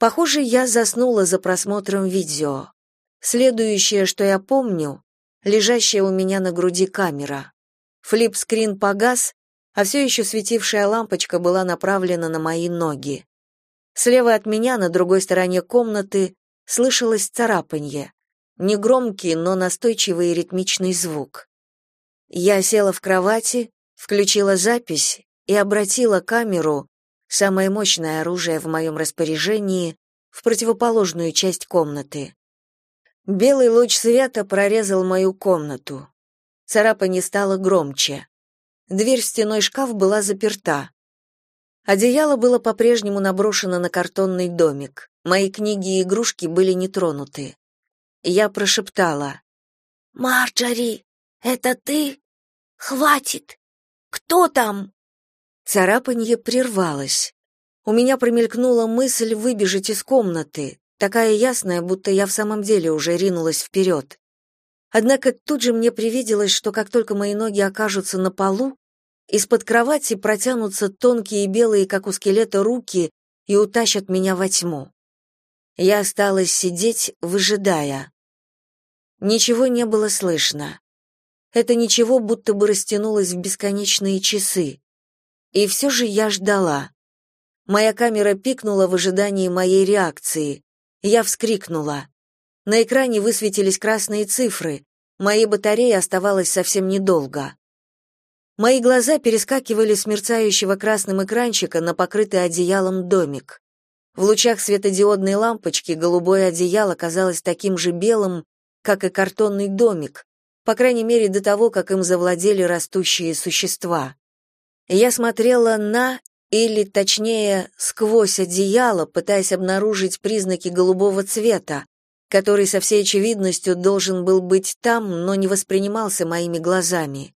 Похоже, я заснула за просмотром видео. Следующее, что я помню, лежащая у меня на груди камера. Флип-скрин погас, а все еще светившая лампочка была направлена на мои ноги. Слева от меня, на другой стороне комнаты, слышалось царапанье. Негромкий, но настойчивый и ритмичный звук. Я села в кровати, включила запись и обратила камеру, самое мощное оружие в моем распоряжении, в противоположную часть комнаты. Белый луч света прорезал мою комнату. Царапанье стало громче. Дверь в стеной шкаф была заперта. Одеяло было по-прежнему наброшено на картонный домик. Мои книги и игрушки были не тронуты. Я прошептала. «Марджори, это ты? Хватит! Кто там?» Царапанье прервалось. У меня промелькнула мысль выбежать из комнаты, такая ясная, будто я в самом деле уже ринулась вперед. Однако тут же мне привиделось, что как только мои ноги окажутся на полу, из-под кровати протянутся тонкие белые, как у скелета, руки и утащат меня во тьму. Я осталась сидеть, выжидая. Ничего не было слышно. Это ничего будто бы растянулось в бесконечные часы. И все же я ждала. Моя камера пикнула в ожидании моей реакции. Я вскрикнула. На экране высветились красные цифры. Моей батареи оставалось совсем недолго. Мои глаза перескакивали с мерцающего красным экранчика на покрытый одеялом домик. В лучах светодиодной лампочки голубое одеяло казалось таким же белым, как и картонный домик, по крайней мере до того, как им завладели растущие существа. Я смотрела на, или точнее, сквозь одеяло, пытаясь обнаружить признаки голубого цвета, который со всей очевидностью должен был быть там, но не воспринимался моими глазами.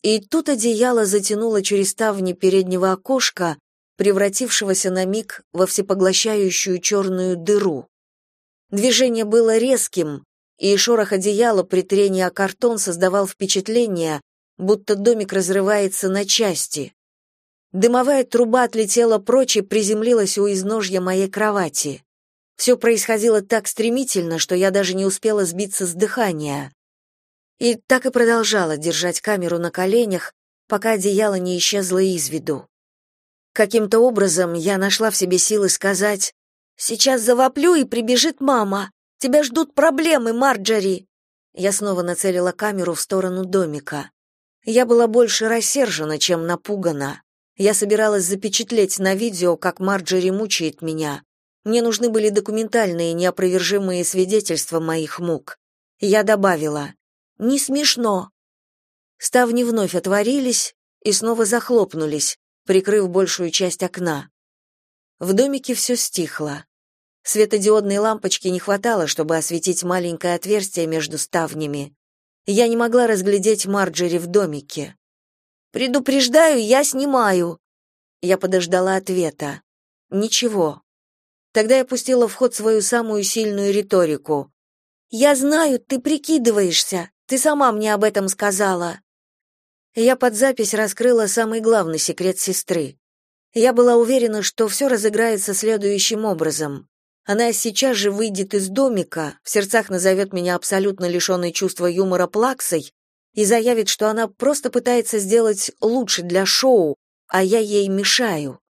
И тут одеяло затянуло через ставни переднего окошка, превратившегося на миг во всепоглощающую черную дыру. Движение было резким, и шорох одеяла при трении о картон создавал впечатление, будто домик разрывается на части. Дымовая труба отлетела прочь и приземлилась у изножья моей кровати. Все происходило так стремительно, что я даже не успела сбиться с дыхания и так и продолжала держать камеру на коленях, пока одеяло не исчезло из виду. Каким-то образом я нашла в себе силы сказать «Сейчас завоплю, и прибежит мама. Тебя ждут проблемы, Марджори». Я снова нацелила камеру в сторону домика. Я была больше рассержена, чем напугана. Я собиралась запечатлеть на видео, как Марджори мучает меня. Мне нужны были документальные, неопровержимые свидетельства моих мук. Я добавила не смешно. Ставни вновь отворились и снова захлопнулись, прикрыв большую часть окна. В домике все стихло. Светодиодной лампочки не хватало, чтобы осветить маленькое отверстие между ставнями. Я не могла разглядеть Марджери в домике. «Предупреждаю, я снимаю!» Я подождала ответа. «Ничего». Тогда я пустила в ход свою самую сильную риторику. «Я знаю, ты прикидываешься. Ты сама мне об этом сказала. Я под запись раскрыла самый главный секрет сестры. Я была уверена, что все разыграется следующим образом. Она сейчас же выйдет из домика, в сердцах назовет меня абсолютно лишенной чувства юмора плаксой и заявит, что она просто пытается сделать лучше для шоу, а я ей мешаю.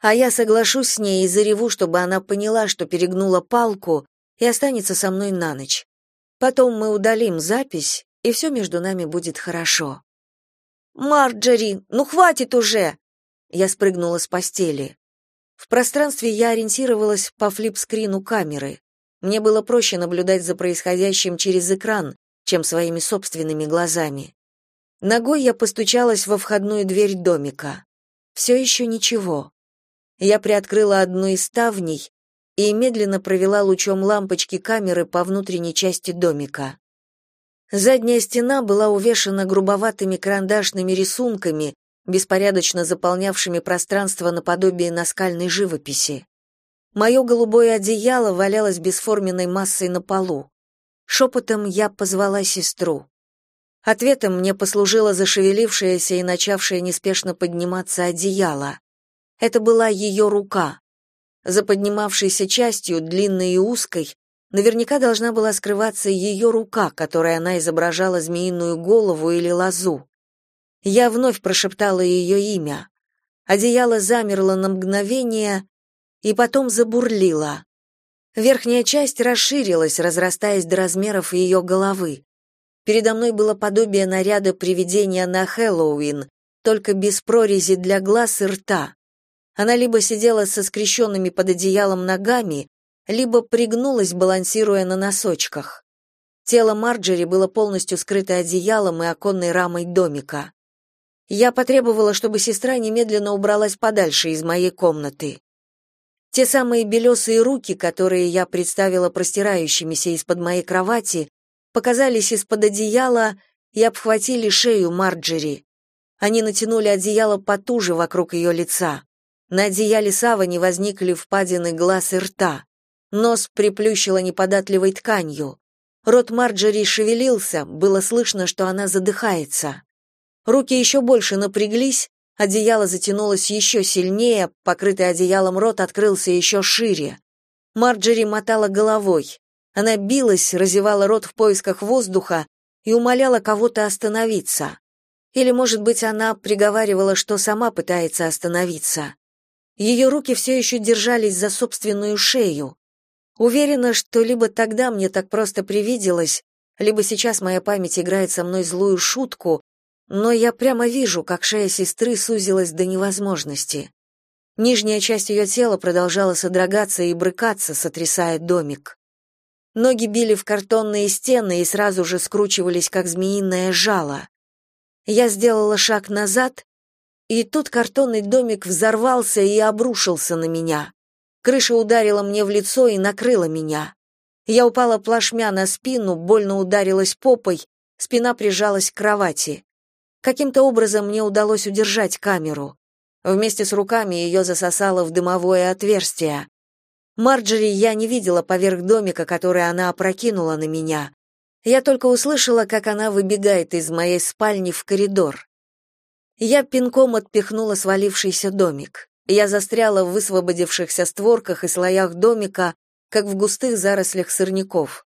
А я соглашусь с ней и зареву, чтобы она поняла, что перегнула палку и останется со мной на ночь. Потом мы удалим запись, и все между нами будет хорошо. Марджери, ну хватит уже. Я спрыгнула с постели. В пространстве я ориентировалась по флип-скрину камеры. Мне было проще наблюдать за происходящим через экран, чем своими собственными глазами. Ногой я постучалась во входную дверь домика. Все еще ничего. Я приоткрыла одну из ставней и медленно провела лучом лампочки камеры по внутренней части домика. Задняя стена была увешана грубоватыми карандашными рисунками, беспорядочно заполнявшими пространство наподобие наскальной живописи. Мое голубое одеяло валялось бесформенной массой на полу. Шепотом я позвала сестру. Ответом мне послужило зашевелившееся и начавшее неспешно подниматься одеяло. Это была ее рука. За поднимавшейся частью, длинной и узкой, наверняка должна была скрываться ее рука, которой она изображала змеиную голову или лозу. Я вновь прошептала ее имя. Одеяло замерло на мгновение и потом забурлило. Верхняя часть расширилась, разрастаясь до размеров ее головы. Передо мной было подобие наряда привидения на Хэллоуин, только без прорези для глаз и рта. Она либо сидела со скрещенными под одеялом ногами, либо пригнулась, балансируя на носочках. Тело Марджери было полностью скрыто одеялом и оконной рамой домика. Я потребовала, чтобы сестра немедленно убралась подальше из моей комнаты. Те самые белесые руки, которые я представила простирающимися из-под моей кровати, показались из-под одеяла и обхватили шею Марджери. Они натянули одеяло потуже вокруг ее лица. На одеяле Савани возникли впадины глаз и рта. Нос приплющило неподатливой тканью. Рот Марджери шевелился, было слышно, что она задыхается. Руки еще больше напряглись, одеяло затянулось еще сильнее, покрытый одеялом рот открылся еще шире. Марджери мотала головой. Она билась, разевала рот в поисках воздуха и умоляла кого-то остановиться. Или, может быть, она приговаривала, что сама пытается остановиться. Ее руки все еще держались за собственную шею. Уверена, что либо тогда мне так просто привиделось, либо сейчас моя память играет со мной злую шутку, но я прямо вижу, как шея сестры сузилась до невозможности. Нижняя часть ее тела продолжала содрогаться и брыкаться, сотрясая домик. Ноги били в картонные стены и сразу же скручивались, как змеиное жало. Я сделала шаг назад, и тут картонный домик взорвался и обрушился на меня. Крыша ударила мне в лицо и накрыла меня. Я упала плашмя на спину, больно ударилась попой, спина прижалась к кровати. Каким-то образом мне удалось удержать камеру. Вместе с руками ее засосало в дымовое отверстие. Марджери я не видела поверх домика, который она опрокинула на меня. Я только услышала, как она выбегает из моей спальни в коридор. Я пинком отпихнула свалившийся домик. Я застряла в высвободившихся створках и слоях домика, как в густых зарослях сорняков.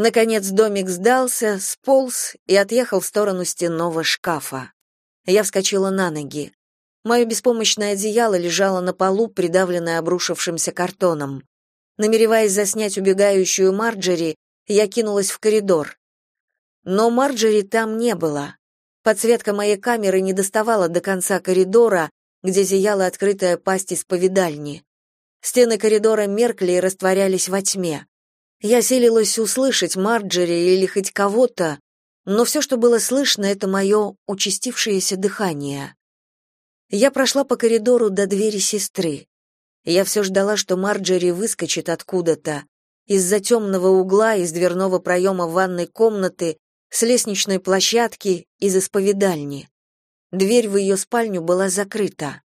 Наконец домик сдался, сполз и отъехал в сторону стенного шкафа. Я вскочила на ноги. Мое беспомощное одеяло лежало на полу, придавленное обрушившимся картоном. Намереваясь заснять убегающую Марджери, я кинулась в коридор. Но Марджери там не было. Подсветка моей камеры не доставала до конца коридора, где зияла открытая пасть исповедальни. Стены коридора меркли и растворялись во тьме. Я силилась услышать Марджери или хоть кого-то, но все, что было слышно, это мое участившееся дыхание. Я прошла по коридору до двери сестры. Я все ждала, что Марджери выскочит откуда-то. Из-за темного угла, из дверного проема ванной комнаты с лестничной площадки, из исповедальни. Дверь в ее спальню была закрыта.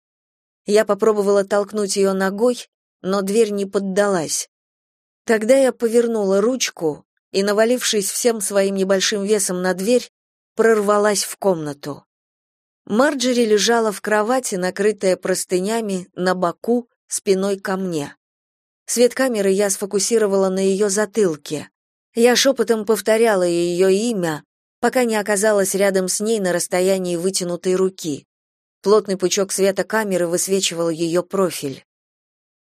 Я попробовала толкнуть ее ногой, но дверь не поддалась. Тогда я повернула ручку и, навалившись всем своим небольшим весом на дверь, прорвалась в комнату. Марджери лежала в кровати, накрытая простынями, на боку, спиной ко мне. Свет камеры я сфокусировала на ее затылке. Я шепотом повторяла ее имя, пока не оказалась рядом с ней на расстоянии вытянутой руки. Плотный пучок света камеры высвечивал ее профиль.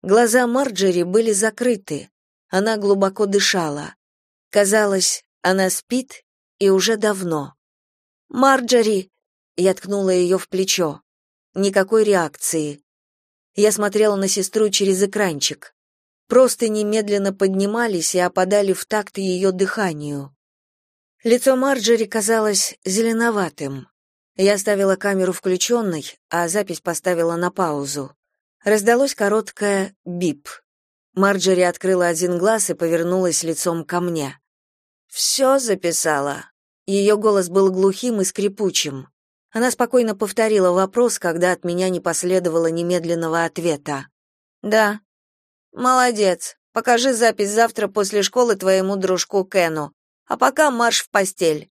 Глаза Марджери были закрыты. Она глубоко дышала. Казалось, она спит и уже давно. «Марджери!» Я ткнула ее в плечо. Никакой реакции. Я смотрела на сестру через экранчик. Просто немедленно поднимались и опадали в такт ее дыханию. Лицо Марджери казалось зеленоватым. Я оставила камеру включенной, а запись поставила на паузу. Раздалось короткое «бип». Марджери открыла один глаз и повернулась лицом ко мне. «Все записала». Ее голос был глухим и скрипучим. Она спокойно повторила вопрос, когда от меня не последовало немедленного ответа. «Да», Молодец. Покажи запись завтра после школы твоему дружку Кену. А пока марш в постель.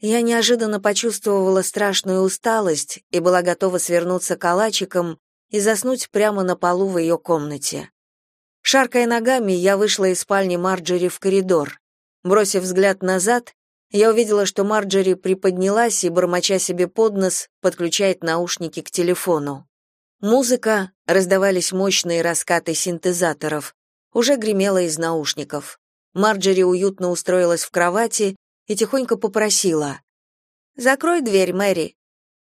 Я неожиданно почувствовала страшную усталость и была готова свернуться калачиком и заснуть прямо на полу в ее комнате. Шаркая ногами, я вышла из спальни Марджери в коридор. Бросив взгляд назад, я увидела, что Марджери приподнялась и, бормоча себе под нос, подключает наушники к телефону. Музыка, раздавались мощные раскаты синтезаторов, уже гремела из наушников. Марджери уютно устроилась в кровати и тихонько попросила. «Закрой дверь, Мэри».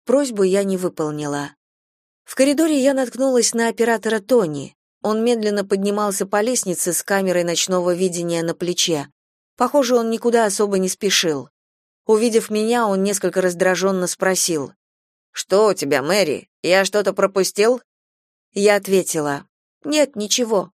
Просьбу я не выполнила. В коридоре я наткнулась на оператора Тони. Он медленно поднимался по лестнице с камерой ночного видения на плече. Похоже, он никуда особо не спешил. Увидев меня, он несколько раздраженно спросил. «Что у тебя, Мэри? Я что-то пропустил?» Я ответила. «Нет, ничего».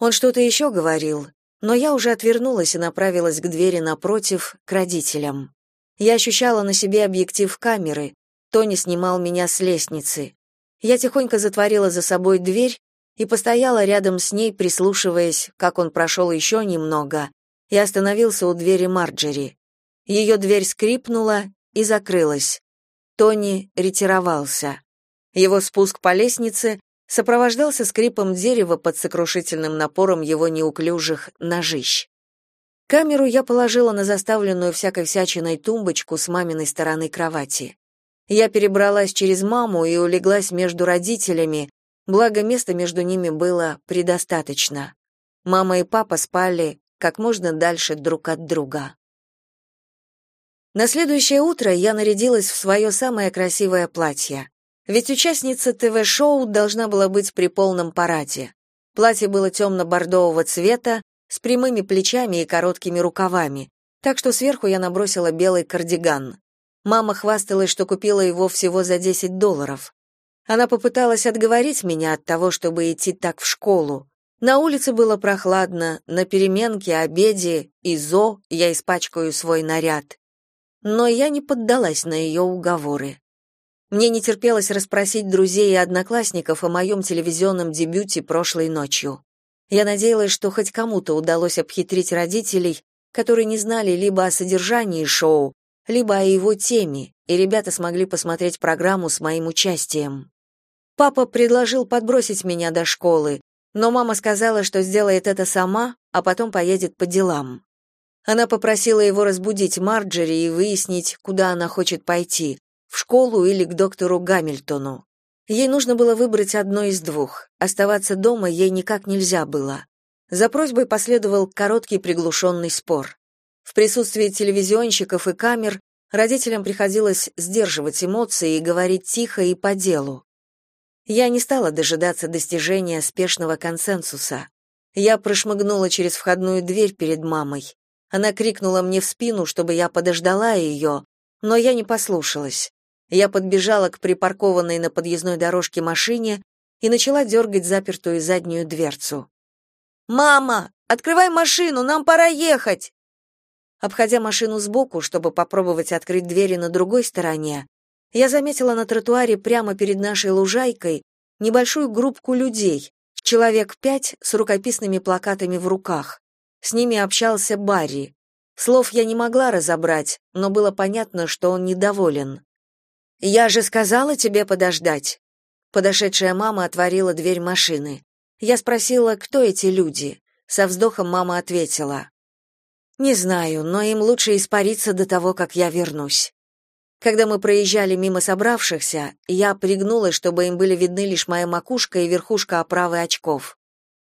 Он что-то еще говорил, но я уже отвернулась и направилась к двери напротив, к родителям. Я ощущала на себе объектив камеры. Тони снимал меня с лестницы. Я тихонько затворила за собой дверь и постояла рядом с ней, прислушиваясь, как он прошел еще немного, и остановился у двери Марджери. Ее дверь скрипнула и закрылась. Тони ретировался. Его спуск по лестнице сопровождался скрипом дерева под сокрушительным напором его неуклюжих ножищ. Камеру я положила на заставленную всякой всячиной тумбочку с маминой стороны кровати. Я перебралась через маму и улеглась между родителями, благо места между ними было предостаточно. Мама и папа спали как можно дальше друг от друга. На следующее утро я нарядилась в свое самое красивое платье. Ведь участница ТВ-шоу должна была быть при полном параде. Платье было темно-бордового цвета, с прямыми плечами и короткими рукавами, так что сверху я набросила белый кардиган. Мама хвасталась, что купила его всего за 10 долларов. Она попыталась отговорить меня от того, чтобы идти так в школу. На улице было прохладно, на переменке, обеде и зо я испачкаю свой наряд. Но я не поддалась на ее уговоры. Мне не терпелось расспросить друзей и одноклассников о моем телевизионном дебюте прошлой ночью. Я надеялась, что хоть кому-то удалось обхитрить родителей, которые не знали либо о содержании шоу, либо о его теме, и ребята смогли посмотреть программу с моим участием. Папа предложил подбросить меня до школы, но мама сказала, что сделает это сама, а потом поедет по делам. Она попросила его разбудить Марджери и выяснить, куда она хочет пойти, в школу или к доктору Гамильтону. Ей нужно было выбрать одно из двух. Оставаться дома ей никак нельзя было. За просьбой последовал короткий приглушенный спор. В присутствии телевизионщиков и камер родителям приходилось сдерживать эмоции и говорить тихо и по делу. Я не стала дожидаться достижения спешного консенсуса. Я прошмыгнула через входную дверь перед мамой. Она крикнула мне в спину, чтобы я подождала ее, но я не послушалась. Я подбежала к припаркованной на подъездной дорожке машине и начала дергать запертую заднюю дверцу. «Мама, открывай машину, нам пора ехать!» Обходя машину сбоку, чтобы попробовать открыть двери на другой стороне, я заметила на тротуаре прямо перед нашей лужайкой небольшую группку людей, человек пять с рукописными плакатами в руках. С ними общался Барри. Слов я не могла разобрать, но было понятно, что он недоволен. «Я же сказала тебе подождать». Подошедшая мама отворила дверь машины. Я спросила, кто эти люди. Со вздохом мама ответила. «Не знаю, но им лучше испариться до того, как я вернусь». Когда мы проезжали мимо собравшихся, я пригнулась, чтобы им были видны лишь моя макушка и верхушка оправы очков.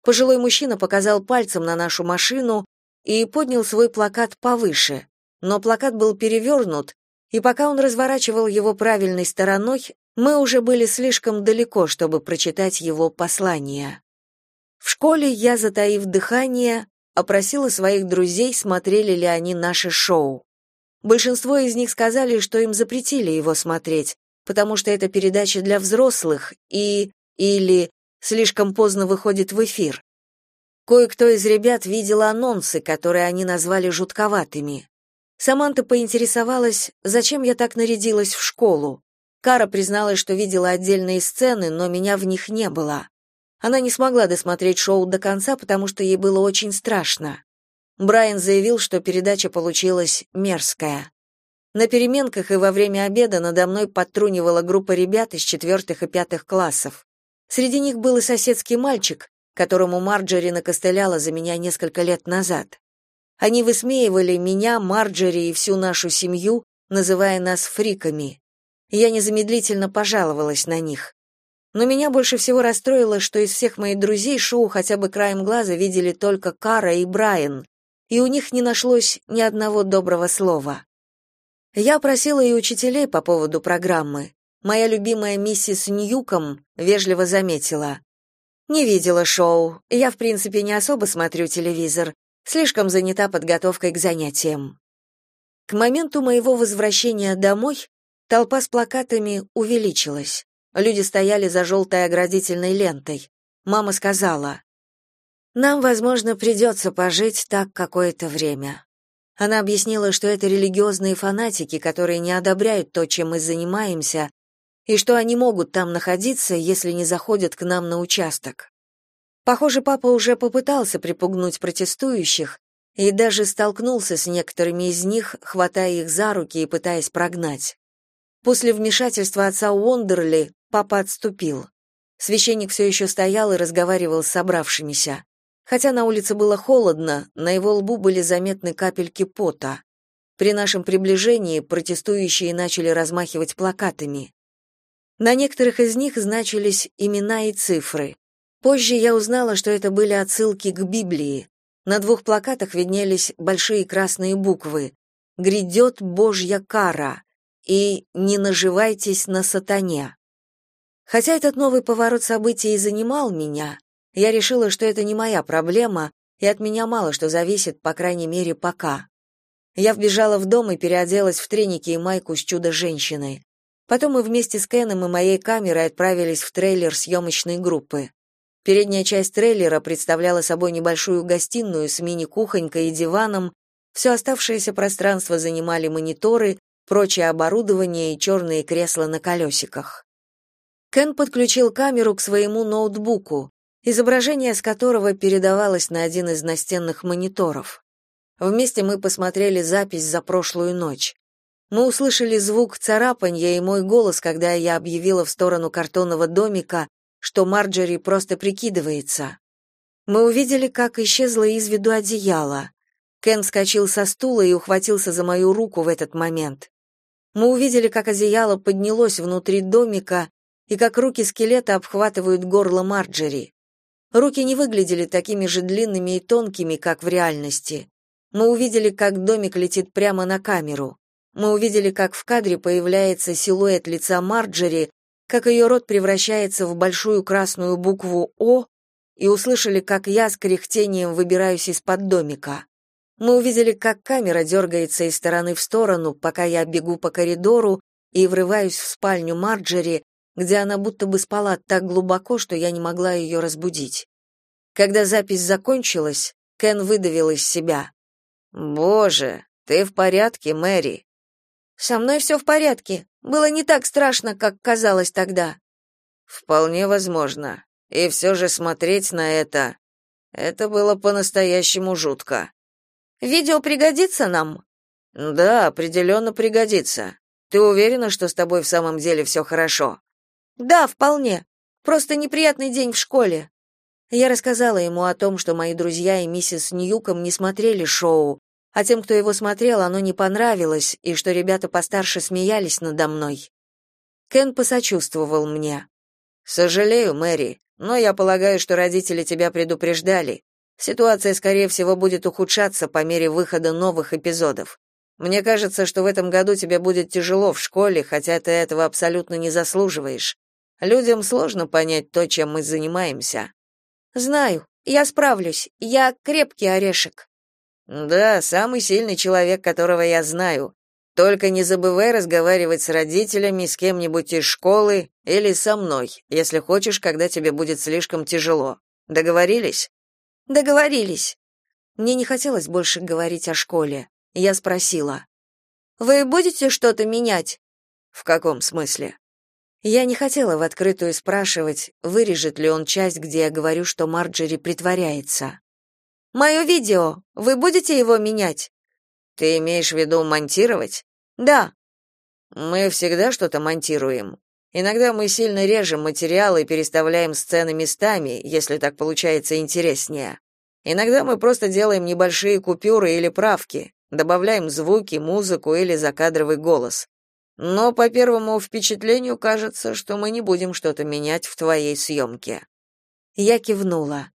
Пожилой мужчина показал пальцем на нашу машину и поднял свой плакат повыше, но плакат был перевернут, и пока он разворачивал его правильной стороной, мы уже были слишком далеко, чтобы прочитать его послание. В школе я, затаив дыхание, опросила своих друзей, смотрели ли они наше шоу. Большинство из них сказали, что им запретили его смотреть, потому что это передача для взрослых и или слишком поздно выходит в эфир. Кое-кто из ребят видел анонсы, которые они назвали жутковатыми. Саманта поинтересовалась, зачем я так нарядилась в школу. Кара призналась, что видела отдельные сцены, но меня в них не было. Она не смогла досмотреть шоу до конца, потому что ей было очень страшно. Брайан заявил, что передача получилась мерзкая. На переменках и во время обеда надо мной подтрунивала группа ребят из четвертых и пятых классов. Среди них был и соседский мальчик, которому Марджери накостыляла за меня несколько лет назад. Они высмеивали меня, Марджери и всю нашу семью, называя нас фриками. Я незамедлительно пожаловалась на них. Но меня больше всего расстроило, что из всех моих друзей шоу хотя бы краем глаза видели только Кара и Брайан, и у них не нашлось ни одного доброго слова. Я просила и учителей по поводу программы. Моя любимая миссис Ньюком вежливо заметила. «Не видела шоу. Я, в принципе, не особо смотрю телевизор. Слишком занята подготовкой к занятиям». К моменту моего возвращения домой толпа с плакатами увеличилась. Люди стояли за желтой оградительной лентой. Мама сказала, «Нам, возможно, придется пожить так какое-то время». Она объяснила, что это религиозные фанатики, которые не одобряют то, чем мы занимаемся, и что они могут там находиться, если не заходят к нам на участок. Похоже, папа уже попытался припугнуть протестующих и даже столкнулся с некоторыми из них, хватая их за руки и пытаясь прогнать. После вмешательства отца Уондерли Папа отступил. Священник все еще стоял и разговаривал с собравшимися. Хотя на улице было холодно, на его лбу были заметны капельки пота. При нашем приближении протестующие начали размахивать плакатами. На некоторых из них значились имена и цифры. Позже я узнала, что это были отсылки к Библии. На двух плакатах виднелись большие красные буквы «Грядет Божья кара» и «Не наживайтесь на сатане». Хотя этот новый поворот событий и занимал меня, я решила, что это не моя проблема, и от меня мало что зависит, по крайней мере, пока. Я вбежала в дом и переоделась в треники и майку с чудо-женщиной. Потом мы вместе с Кеном и моей камерой отправились в трейлер съемочной группы. Передняя часть трейлера представляла собой небольшую гостиную с мини-кухонькой и диваном, все оставшееся пространство занимали мониторы, прочее оборудование и черные кресла на колесиках. Кен подключил камеру к своему ноутбуку, изображение с которого передавалось на один из настенных мониторов. Вместе мы посмотрели запись за прошлую ночь. Мы услышали звук царапанья и мой голос, когда я объявила в сторону картонного домика, что Марджери просто прикидывается. Мы увидели, как исчезло из виду одеяло. Кен вскочил со стула и ухватился за мою руку в этот момент. Мы увидели, как одеяло поднялось внутри домика и как руки скелета обхватывают горло Марджери. Руки не выглядели такими же длинными и тонкими, как в реальности. Мы увидели, как домик летит прямо на камеру. Мы увидели, как в кадре появляется силуэт лица Марджери, как ее рот превращается в большую красную букву «О», и услышали, как я с кряхтением выбираюсь из-под домика. Мы увидели, как камера дергается из стороны в сторону, пока я бегу по коридору и врываюсь в спальню Марджери, где она будто бы спала так глубоко, что я не могла ее разбудить. Когда запись закончилась, Кен выдавил из себя. «Боже, ты в порядке, Мэри?» «Со мной все в порядке. Было не так страшно, как казалось тогда». «Вполне возможно. И все же смотреть на это... Это было по-настоящему жутко». «Видео пригодится нам?» «Да, определенно пригодится. Ты уверена, что с тобой в самом деле все хорошо?» Да, вполне. Просто неприятный день в школе. Я рассказала ему о том, что мои друзья и миссис Ньюком не смотрели шоу, а тем, кто его смотрел, оно не понравилось, и что ребята постарше смеялись надо мной. Кен посочувствовал мне. «Сожалею, Мэри, но я полагаю, что родители тебя предупреждали. Ситуация, скорее всего, будет ухудшаться по мере выхода новых эпизодов. Мне кажется, что в этом году тебе будет тяжело в школе, хотя ты этого абсолютно не заслуживаешь. Людям сложно понять то, чем мы занимаемся. Знаю, я справлюсь. Я крепкий орешек. Да, самый сильный человек, которого я знаю. Только не забывай разговаривать с родителями, с кем-нибудь из школы или со мной, если хочешь, когда тебе будет слишком тяжело. Договорились? Договорились. Мне не хотелось больше говорить о школе. Я спросила: "Вы будете что-то менять?" "В каком смысле?" Я не хотела в открытую спрашивать, вырежет ли он часть, где я говорю, что Марджери притворяется. «Мое видео. Вы будете его менять?» «Ты имеешь в виду монтировать?» «Да». «Мы всегда что-то монтируем. Иногда мы сильно режем материал и переставляем сцены местами, если так получается интереснее. Иногда мы просто делаем небольшие купюры или правки, добавляем звуки, музыку или закадровый голос. Но по первому впечатлению кажется, что мы не будем что-то менять в твоей съемке». Я кивнула.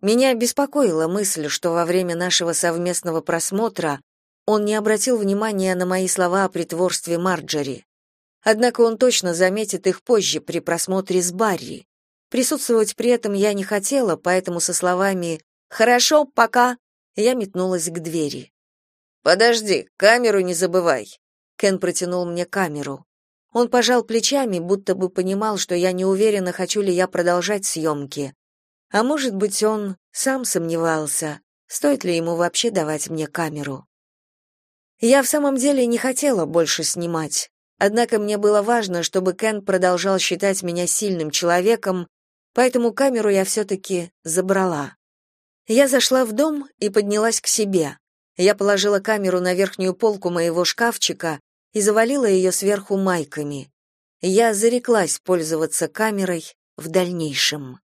Меня беспокоила мысль, что во время нашего совместного просмотра он не обратил внимания на мои слова о притворстве Марджери. Однако он точно заметит их позже при просмотре с Барри. Присутствовать при этом я не хотела, поэтому со словами «Хорошо, пока» я метнулась к двери. «Подожди, камеру не забывай». Кен протянул мне камеру. Он пожал плечами, будто бы понимал, что я не уверена, хочу ли я продолжать съемки. А может быть, он сам сомневался, стоит ли ему вообще давать мне камеру. Я в самом деле не хотела больше снимать. Однако мне было важно, чтобы Кен продолжал считать меня сильным человеком, поэтому камеру я все-таки забрала. Я зашла в дом и поднялась к себе. Я положила камеру на верхнюю полку моего шкафчика и завалила ее сверху майками. Я зареклась пользоваться камерой в дальнейшем.